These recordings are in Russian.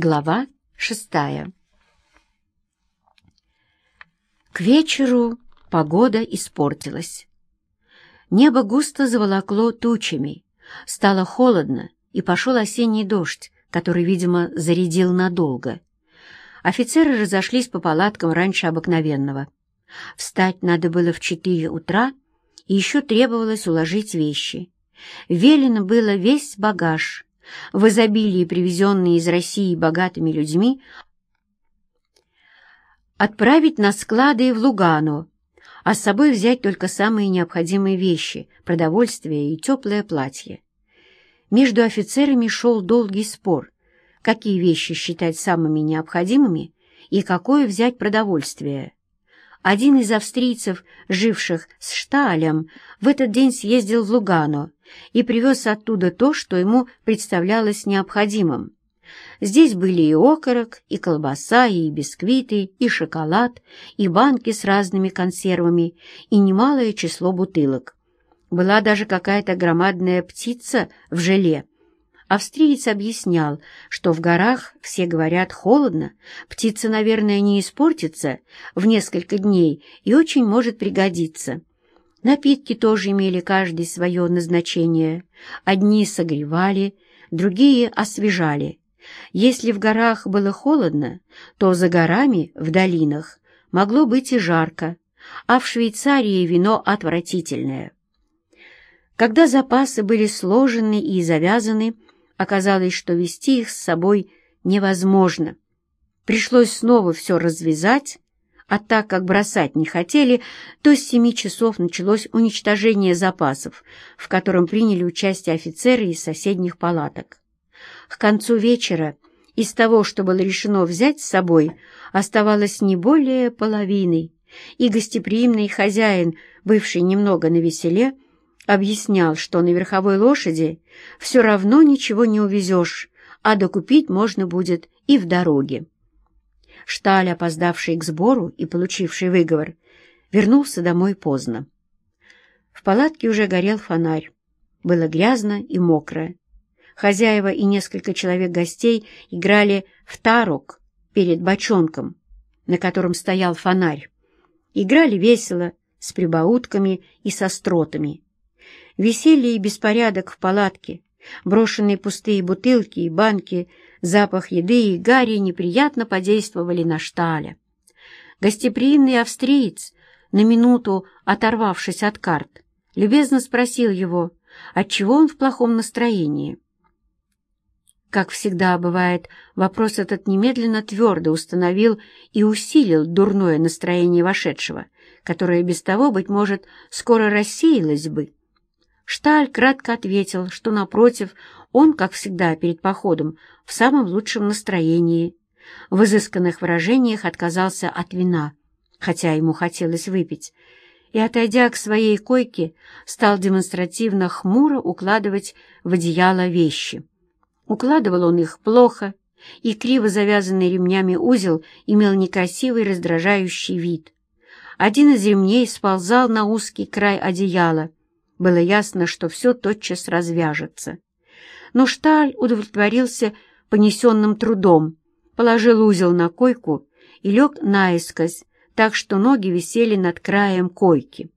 Глава шестая К вечеру погода испортилась. Небо густо заволокло тучами, стало холодно, и пошел осенний дождь, который, видимо, зарядил надолго. Офицеры разошлись по палаткам раньше обыкновенного. Встать надо было в четыре утра, и еще требовалось уложить вещи. Велено было весь багаж — в изобилии привезенные из России богатыми людьми, отправить на склады в Лугану, а с собой взять только самые необходимые вещи, продовольствие и теплое платье. Между офицерами шел долгий спор, какие вещи считать самыми необходимыми и какое взять продовольствие. Один из австрийцев, живших с Шталем, в этот день съездил в Лугано и привез оттуда то, что ему представлялось необходимым. Здесь были и окорок, и колбаса, и бисквиты, и шоколад, и банки с разными консервами, и немалое число бутылок. Была даже какая-то громадная птица в желе, Австриец объяснял, что в горах все говорят холодно, птица, наверное, не испортится в несколько дней и очень может пригодиться. Напитки тоже имели каждый свое назначение. Одни согревали, другие освежали. Если в горах было холодно, то за горами, в долинах, могло быть и жарко, а в Швейцарии вино отвратительное. Когда запасы были сложены и завязаны, Оказалось, что вести их с собой невозможно. Пришлось снова все развязать, а так как бросать не хотели, то с семи часов началось уничтожение запасов, в котором приняли участие офицеры из соседних палаток. К концу вечера из того, что было решено взять с собой, оставалось не более половины, и гостеприимный хозяин, бывший немного навеселе, объяснял, что на верховой лошади все равно ничего не увезешь, а докупить можно будет и в дороге. Шталь, опоздавший к сбору и получивший выговор, вернулся домой поздно. В палатке уже горел фонарь. Было грязно и мокро. Хозяева и несколько человек гостей играли в тарок перед бочонком, на котором стоял фонарь. Играли весело, с прибаутками и со стротами. Веселье и беспорядок в палатке, брошенные пустые бутылки и банки, запах еды и гарри неприятно подействовали на Шталя. Гостеприимный австриец, на минуту оторвавшись от карт, любезно спросил его, отчего он в плохом настроении. Как всегда бывает, вопрос этот немедленно твердо установил и усилил дурное настроение вошедшего, которое без того, быть может, скоро рассеялось бы. Шталь кратко ответил, что, напротив, он, как всегда перед походом, в самом лучшем настроении. В изысканных выражениях отказался от вина, хотя ему хотелось выпить, и, отойдя к своей койке, стал демонстративно хмуро укладывать в одеяло вещи. Укладывал он их плохо, и криво завязанный ремнями узел имел некрасивый раздражающий вид. Один из ремней сползал на узкий край одеяла — было ясно, что все тотчас развяжется. Но Шталь удовлетворился понесенным трудом, положил узел на койку и лег наискось, так что ноги висели над краем койки.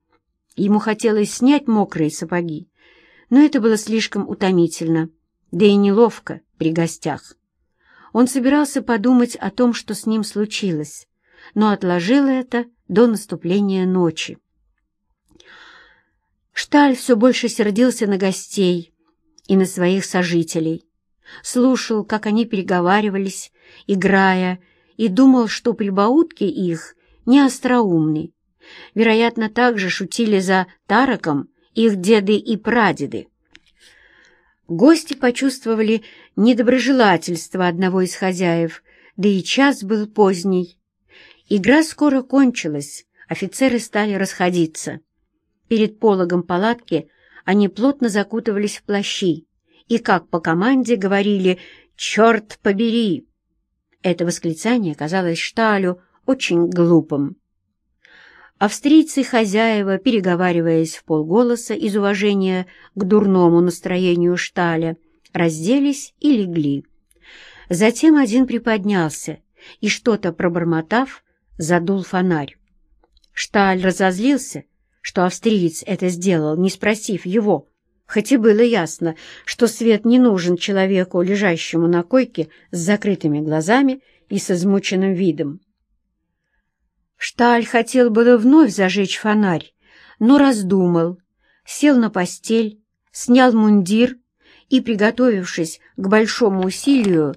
Ему хотелось снять мокрые сапоги, но это было слишком утомительно, да и неловко при гостях. Он собирался подумать о том, что с ним случилось, но отложил это до наступления ночи. Шталь все больше сердился на гостей и на своих сожителей. Слушал, как они переговаривались, играя, и думал, что прибаутки их не остроумны. Вероятно, также шутили за Тараком их деды и прадеды. Гости почувствовали недоброжелательство одного из хозяев, да и час был поздний. Игра скоро кончилась, офицеры стали расходиться. Перед пологом палатки они плотно закутывались в плащи и, как по команде, говорили «Черт побери!». Это восклицание казалось Шталю очень глупым. Австрийцы-хозяева, переговариваясь в полголоса из уважения к дурному настроению Шталя, разделись и легли. Затем один приподнялся и, что-то пробормотав, задул фонарь. Шталь разозлился, что австриец это сделал, не спросив его, хоть и было ясно, что свет не нужен человеку, лежащему на койке с закрытыми глазами и с измученным видом. Шталь хотел было вновь зажечь фонарь, но раздумал, сел на постель, снял мундир и, приготовившись к большому усилию,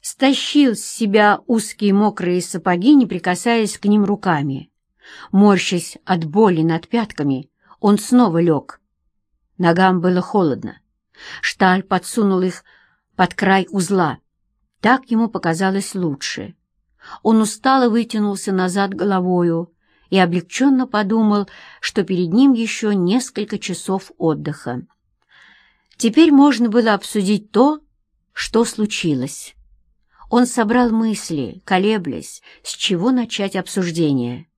стащил с себя узкие мокрые сапоги, не прикасаясь к ним руками. Морщась от боли над пятками, он снова лег. Ногам было холодно. Шталь подсунул их под край узла. Так ему показалось лучше. Он устало вытянулся назад головою и облегченно подумал, что перед ним еще несколько часов отдыха. Теперь можно было обсудить то, что случилось. Он собрал мысли, колеблясь, с чего начать обсуждение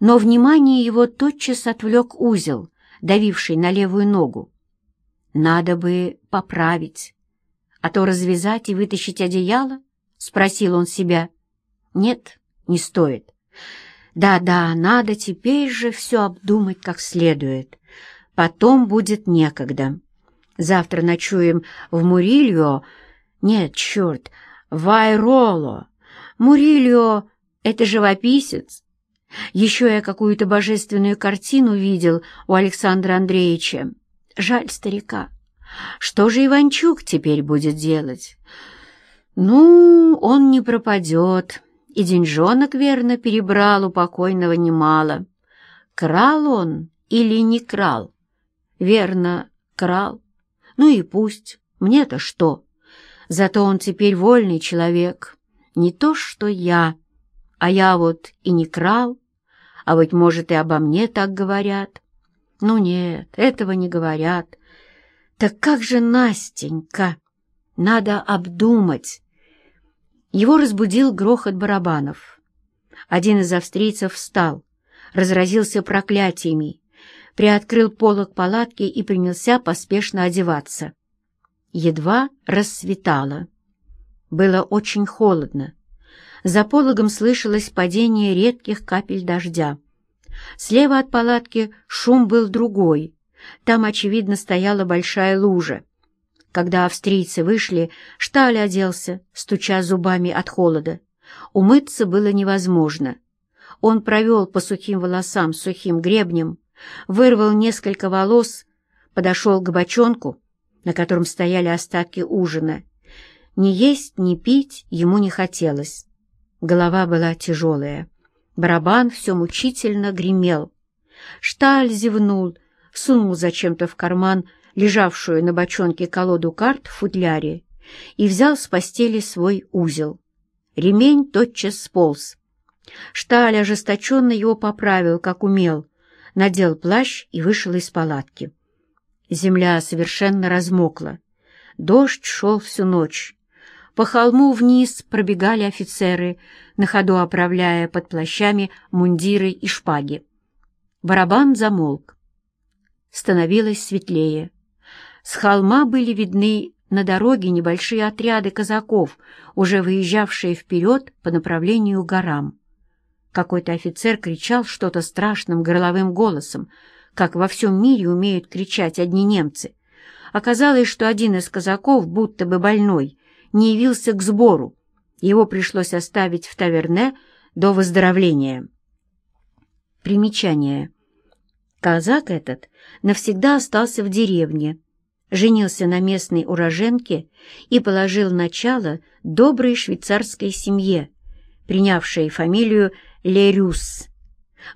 но внимание его тотчас отвлек узел, давивший на левую ногу. «Надо бы поправить, а то развязать и вытащить одеяло?» — спросил он себя. «Нет, не стоит. Да-да, надо теперь же все обдумать как следует. Потом будет некогда. Завтра ночуем в Мурильо. Нет, черт, в Айроло. Мурильо — это живописец, еще я какую-то божественную картину видел у Александра Андреевича. Жаль старика. Что же Иванчук теперь будет делать? Ну, он не пропадет. И деньжонок, верно, перебрал у покойного немало. Крал он или не крал? Верно, крал. Ну и пусть. Мне-то что? Зато он теперь вольный человек. Не то, что я. А я вот и не крал, а, быть может, и обо мне так говорят. Ну нет, этого не говорят. Так как же Настенька? Надо обдумать. Его разбудил грохот барабанов. Один из австрийцев встал, разразился проклятиями, приоткрыл полок палатки и принялся поспешно одеваться. Едва рассветало. Было очень холодно. За пологом слышалось падение редких капель дождя. Слева от палатки шум был другой. Там, очевидно, стояла большая лужа. Когда австрийцы вышли, Шталь оделся, стуча зубами от холода. Умыться было невозможно. Он провел по сухим волосам сухим гребнем, вырвал несколько волос, подошел к бочонку, на котором стояли остатки ужина. Ни есть, ни пить ему не хотелось. Голова была тяжелая. Барабан все мучительно гремел. Шталь зевнул, сунул зачем-то в карман лежавшую на бочонке колоду карт в футляре и взял с постели свой узел. Ремень тотчас сполз. Шталь ожесточенно его поправил, как умел, надел плащ и вышел из палатки. Земля совершенно размокла. Дождь шел всю ночь. По холму вниз пробегали офицеры, на ходу оправляя под плащами мундиры и шпаги. Барабан замолк. Становилось светлее. С холма были видны на дороге небольшие отряды казаков, уже выезжавшие вперед по направлению к горам. Какой-то офицер кричал что-то страшным горловым голосом, как во всем мире умеют кричать одни немцы. Оказалось, что один из казаков, будто бы больной, не явился к сбору. Его пришлось оставить в таверне до выздоровления. Примечание. Казак этот навсегда остался в деревне, женился на местной уроженке и положил начало доброй швейцарской семье, принявшей фамилию Лерюс.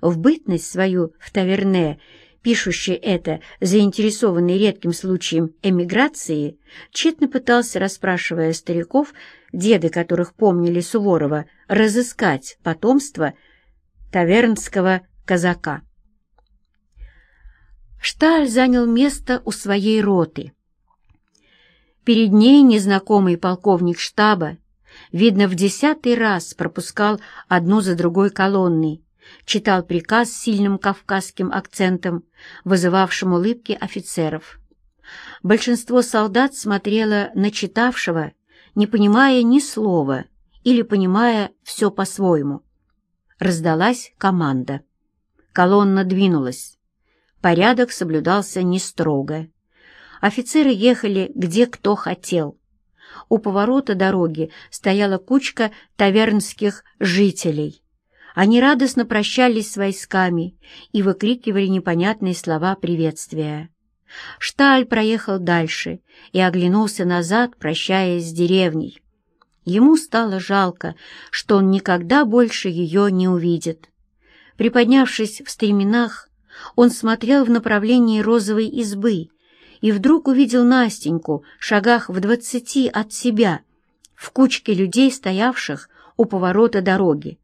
В бытность свою в таверне пишущий это, заинтересованный редким случаем эмиграции, тщетно пытался, расспрашивая стариков, деды которых помнили Суворова, разыскать потомство тавернского казака. Шталь занял место у своей роты. Перед ней незнакомый полковник штаба, видно, в десятый раз пропускал одну за другой колонны, читал приказ с сильным кавказским акцентом, вызывавшим улыбки офицеров. Большинство солдат смотрело на читавшего, не понимая ни слова или понимая все по-своему. Раздалась команда. Колонна двинулась. Порядок соблюдался не строго. Офицеры ехали где кто хотел. У поворота дороги стояла кучка тавернских жителей. Они радостно прощались с войсками и выкрикивали непонятные слова приветствия. Шталь проехал дальше и оглянулся назад, прощаясь с деревней. Ему стало жалко, что он никогда больше ее не увидит. Приподнявшись в стременах, он смотрел в направлении розовой избы и вдруг увидел Настеньку шагах в двадцати от себя, в кучке людей, стоявших у поворота дороги.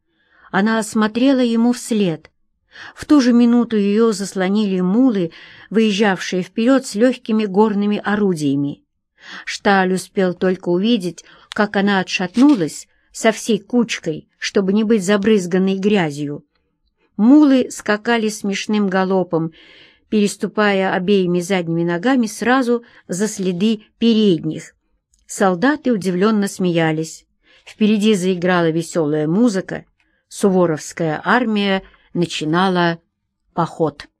Она осмотрела ему вслед. В ту же минуту ее заслонили мулы, выезжавшие вперед с легкими горными орудиями. Шталь успел только увидеть, как она отшатнулась со всей кучкой, чтобы не быть забрызганной грязью. Мулы скакали смешным галопом, переступая обеими задними ногами сразу за следы передних. Солдаты удивленно смеялись. Впереди заиграла веселая музыка. Суворовская армия начинала поход.